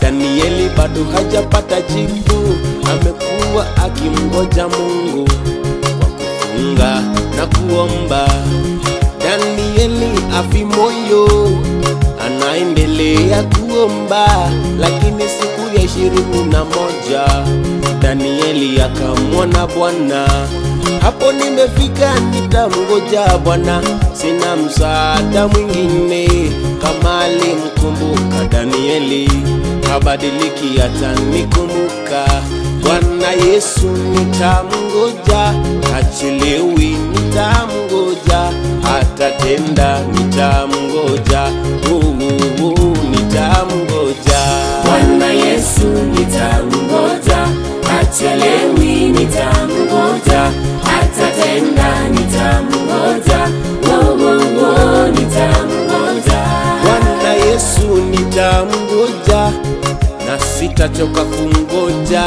Danieli bado hajapata jibu, amekuwa akimngoja Mungu kwa kufunga na kuomba. Danieli afi moyo, anaendelea kuomba, lakini siku ya ishirini na moja Danieli akamwona Bwana. Hapo nimefika, nitamngoja Bwana, sina msaada mwingine. Alimkumbuka Danieli, habadiliki atanikumbuka. Bwana Yesu nitamngoja, hachelewi, nitamngoja, atatenda, nitamngoja, uu, nitamngoja. Bwana Yesu nitamngoja, hachelewi nitamngoja, na sitachoka kungoja,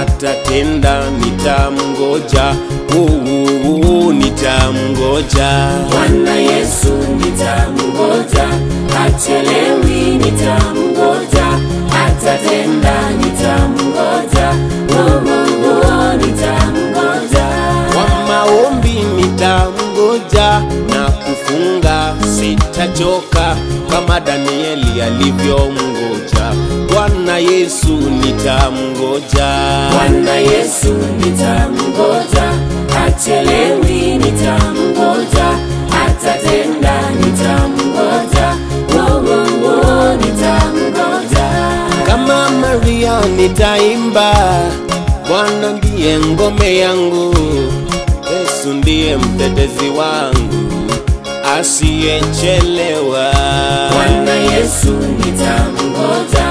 atatenda, nitamngoja, Uu, nitamngoja. Bwana Yesu nitamngoja, hachelewi nitamngoja, atatenda nitamngoja, Uu, nitamngoja. Kwa maombi nitamngoja na kufunga sitachoka, kama Danieli alivyomngoja. Bwana Yesu nitamngoja. Bwana Yesu nitamngoja, hachelewi nitamngoja, atatenda nitamngoja, wo wo wo nitamngoja. Kama Maria nitaimba, Bwana ndiye ngome yangu, Yesu ndiye mtetezi wangu asiyechelewa. Bwana Yesu nitamngoja,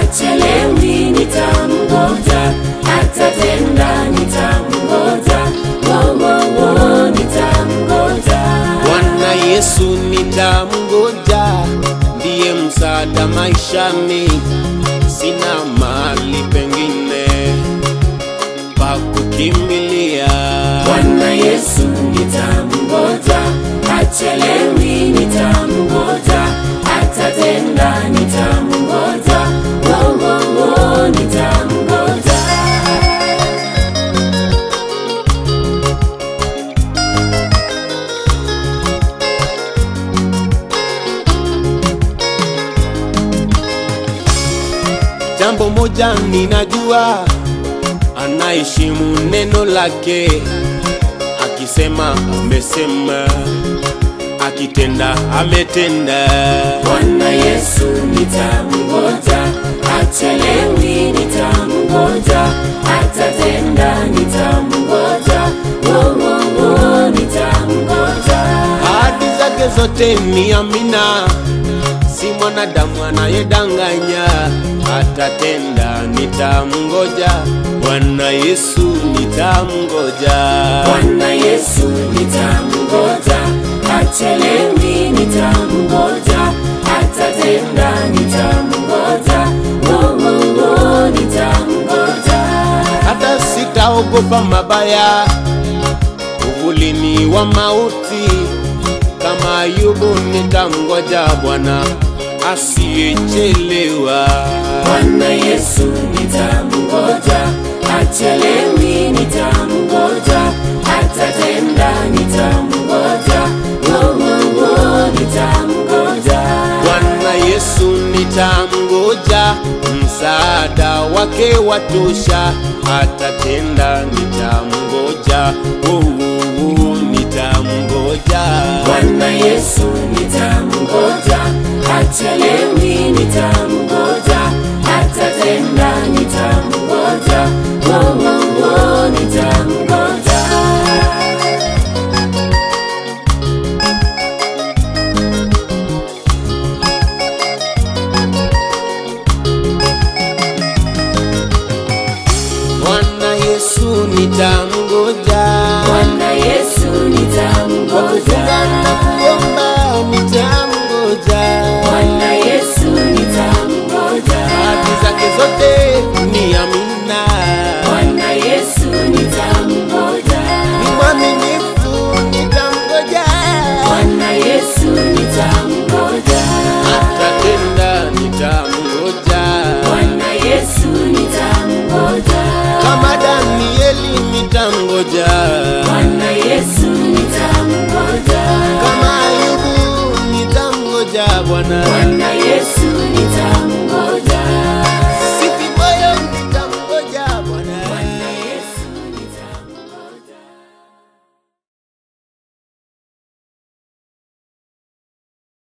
achelewi nitamngoja, atatenda nitamngoja, wo wo wo nitamngoja. Bwana Yesu nitamngoja, ndiye msaada maishani, sina mali pengine pa kukimbilia. Bwana Yesu nitamngoja, nitamngoja, atatenda nitamngoja, nitamngoja. Jambo moja ninajua, anaheshimu neno lake, akisema amesema, akitenda ametenda. Bwana Yesu nitamngoja, achelewi, nitamngoja, atatenda nitamngoja, wo wo wo nitamngoja. Ahadi zake zote ni amina, si mwanadamu anayedanganya, atatenda, nitamngoja. Bwana Yesu nitamngoja. Bwana Yesu nitamngoja, hachelewi nitamngoja, atatenda nitamngoja, Mungu nitamngoja. hata sitaogopa mabaya, uvulini wa mauti. Kama Ayubu nitamngoja Bwana asiyechelewa. Bwana Yesu Yesu nitamngoja, msaada wake watosha, atatenda, nitamngoja, oh, oh, nitamngoja. Bwana Yesu nitamngoja, hachelewi nitamngoja, moja